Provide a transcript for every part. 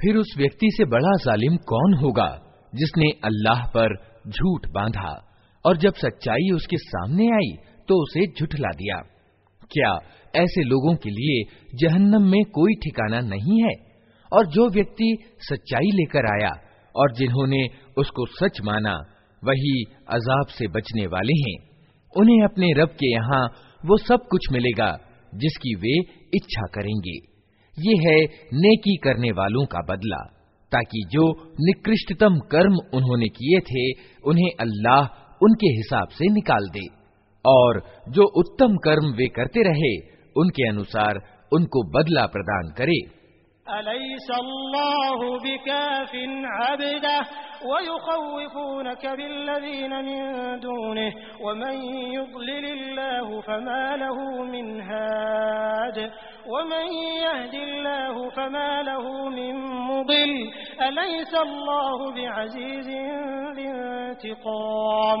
फिर उस व्यक्ति से बड़ा जालिम कौन होगा जिसने अल्लाह पर झूठ बांधा और जब सच्चाई उसके सामने आई तो उसे झुठला दिया क्या ऐसे लोगों के लिए जहन्नम में कोई ठिकाना नहीं है? और जो व्यक्ति सच्चाई लेकर आया और जिन्होंने उसको सच माना, वही अजाब से बचने वाले हैं। उन्हें अपने रब के यहाँ वो सब कुछ मिलेगा, जिसकी वे इच्छा करेंगे। ये है नेकी करने वालों का बदला, ताकि जो निकृष्टतम कर्म उन्होंने किए थे, उन्हें अल्लाह उनके हिसाब से निकाल दे। और जो उत्तम कर्म वे करते रहे उनके अनुसार उनको बदला प्रदान करे वमन यहदिल्लाहु फमा लहू मिन मुदिल अलैसल्लाहु बिअजीजिन इंतिकाम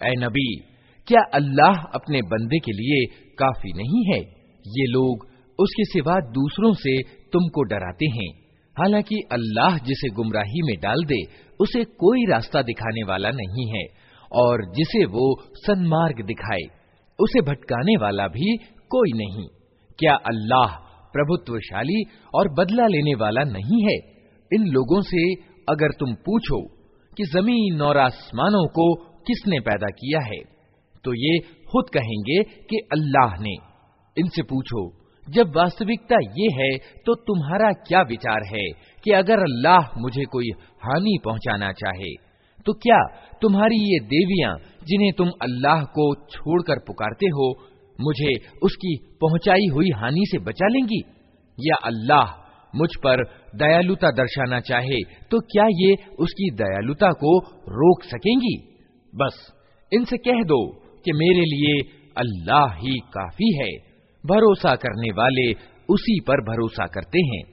ऐ नबी क्या अल्लाह अपने बंदे के लिए काफी नहीं है ये लोग उसके सिवा दूसरों से तुमको डराते हैं हालांकि अल्लाह जिसे गुमराही में डाल दे उसे कोई रास्ता दिखाने वाला नहीं है और जिसे वो सन्मार्ग दिखाए उसे भटकाने वाला भी कोई नहीं क्या अल्लाह प्रभुत्वशाली और बदला लेने वाला नहीं है। इन लोगों से अगर तुम पूछो कि ज़मीन और आसमानों को किसने पैदा किया है तो ये खुद कहेंगे कि अल्लाह ने। इनसे पूछो, जब वास्तविकता ये है तो तुम्हारा क्या विचार है कि अगर अल्लाह मुझे कोई हानि पहुंचाना चाहे तो क्या तुम्हारी ये देवियाँ, जिन्हें तुम अल्लाह को छोड़कर पुकारते हो मुझे उसकी पहुंचाई हुई हानि से बचा लेंगी? या अल्लाह मुझ पर दयालुता दर्शाना चाहे तो क्या ये उसकी दयालुता को रोक सकेंगी? बस, इनसे कह दो कि मेरे लिए अल्लाह ही काफ़ी है। भरोसा करने वाले उसी पर भरोसा करते हैं।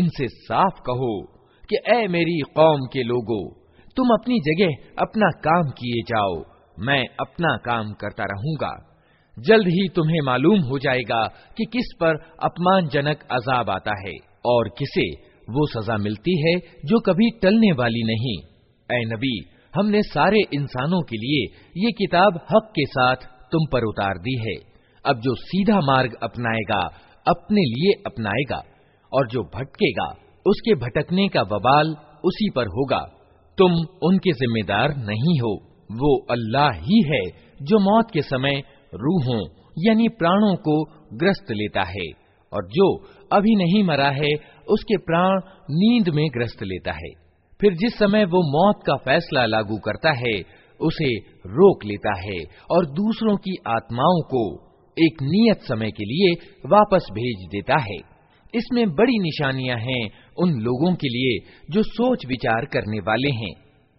इनसे साफ कहो कि ए मेरी कौम के लोगों तुम अपनी जगह अपना काम किए जाओ मैं अपना काम करता रहूँगा। जल्द ही तुम्हें मालूम हो जाएगा कि किस पर अपमानजनक अजाब आता है और किसे वो सजा मिलती है जो कभी टलने वाली नहीं। ए नबी, हमने सारे इंसानों के लिए ये किताब हक के साथ तुम पर उतार दी है। अब जो सीधा मार्ग अपनाएगा, अपने लिए अपनाएगा और जो भटकेगा, उसके भटकने का बवाल उसी पर होगा। तुम उनके जिम्मेदार नहीं हो। वो अल्लाह ही है जो मौत के समय रूहों, यानी प्राणों को ग्रस्त लेता है, और जो अभी नहीं मरा है, उसके प्राण नींद में ग्रस्त लेता है। फिर जिस समय वो मौत का फैसला लागू करता है, उसे रोक लेता है, और दूसरों की आत्माओं को एक नियत समय के लिए वापस भेज देता है। इसमें बड़ी निशानियाँ हैं उन लोगों के लिए जो सोच विचार करने वाले हैं।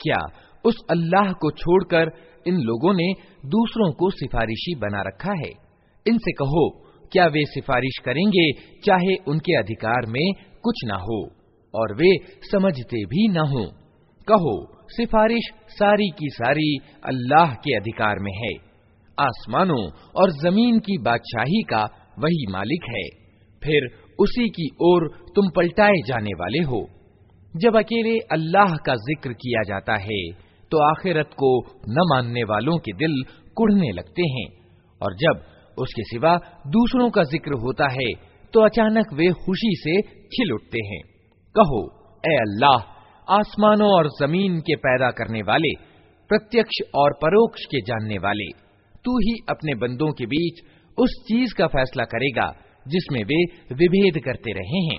क्या उस अल्लाह को छोड़कर इन लोगों ने दूसरों को सिफारिशी बना रखा है इनसे कहो, क्या वे सिफारिश करेंगे, चाहे उनके अधिकार में कुछ ना हो, और वे समझते भी न हो। कहो, सिफारिश सारी की सारी अल्लाह के अधिकार में है। आसमानों और ज़मीन की बादशाही का वही मालिक है। फिर उसी की ओर तुम पलटाए जाने वाले हो। जब अकेले अल्लाह का ज़िक्र किया जाता है तो आखिरत को न मानने वालों के दिल कुढ़ने लगते हैं, और जब उसके सिवा दूसरों का जिक्र होता है तो अचानक वे खुशी से खिल उठते हैं कहो ए अल्लाह आसमानों और जमीन के पैदा करने वाले प्रत्यक्ष और परोक्ष के जानने वाले तू ही अपने बंदों के बीच उस चीज का फैसला करेगा जिसमें वे विभेद करते रहे हैं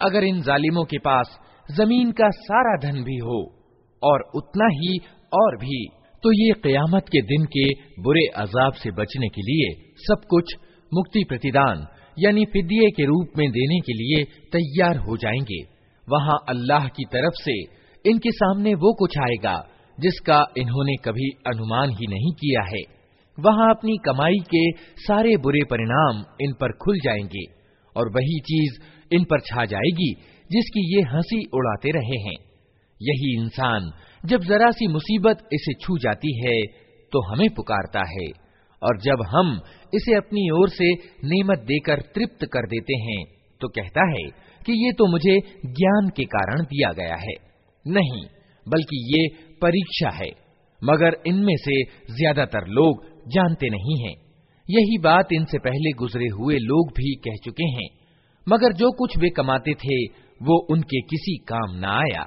अगर इन जालिमों के पास जमीन का सारा धन भी हो और उतना ही और भी तो ये कयामत के दिन के बुरे अजाब से बचने के लिए सब कुछ मुक्ति प्रतिदान यानी फिदिये के रूप में देने के लिए तैयार हो जाएंगे वहाँ अल्लाह की तरफ से इनके सामने वो कुछ आएगा जिसका इन्होंने कभी अनुमान ही नहीं किया है। वहाँ अपनी कमाई के सारे बुरे परिणाम इन पर खुल जाएँगे और वही चीज़ इन पर छा जाएगी जिसकी ये हँसी उड़ाते रहे हैं। यही इंसान जब जरा सी मुसीबत इसे छू जाती है तो हमें पुकारता है और जब हम इसे अपनी ओर से नेमत देकर तृप्त कर देते हैं तो कहता है कि ये तो मुझे ज्ञान के कारण दिया गया है। नहीं बल्कि ये परीक्षा है मगर इनमें से ज्यादातर लोग जानते नहीं हैं यही बात इनसे पहले गुजरे हुए लोग भी कह चुके हैं मगर जो कुछ वे कमाते थे वो उनके किसी काम न आया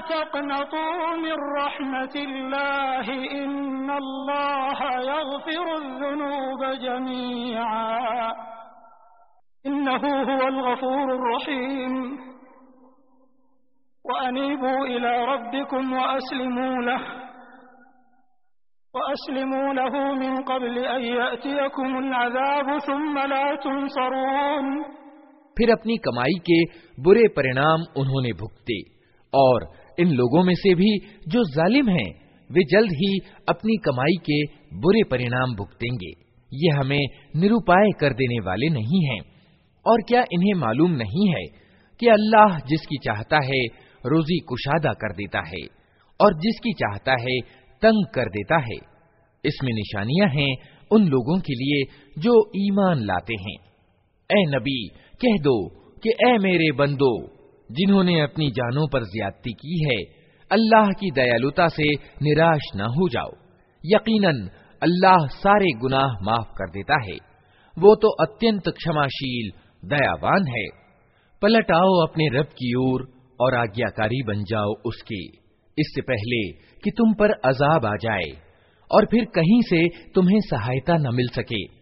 ला तक़नतू मिर रहमतिल्लाह इन्नल्लाह यग़फिरुज़्ज़ुनूब जमीआ इन्नहु हुवल गफूरुर रहीम वअनीबू इला रब्बिकुम वअस्लिमू लहु वअस्लिमू लहु मिन क़ब्ल अन यअतियकुमुल अज़ाब सुम्मा ला तुनसरून फिर अपनी कमाई के बुरे परिणाम उन्होंने भुगते और इन लोगों में से भी जो जालिम हैं, वे जल्द ही अपनी कमाई के बुरे परिणाम भुगतेंगे। ये हमें निरुपाय कर देने वाले नहीं हैं। और क्या इन्हें मालूम नहीं है कि अल्लाह जिसकी चाहता है, रोजी कुशादा कर देता है, और जिसकी चाहता है, तंग कर देता है। इसमें निशानियाँ हैं उन लोगों के लिए जो ईमान लाते हैं। ए नबी, कह दो कि ए मेरे बंदो जिन्होंने अपनी जानों पर ज्यादती की है, अल्लाह की दयालुता से निराश न हो जाओ। यकीनन, अल्लाह सारे गुनाह माफ़ कर देता है। वो तो अत्यंत क्षमाशील, दयावान है। पलट आओ अपने रब की ओर और आज्ञाकारी बन जाओ उसके। इससे पहले कि तुम पर अजाब आ जाए और फिर कहीं से तुम्हें सहायता न मिल सके।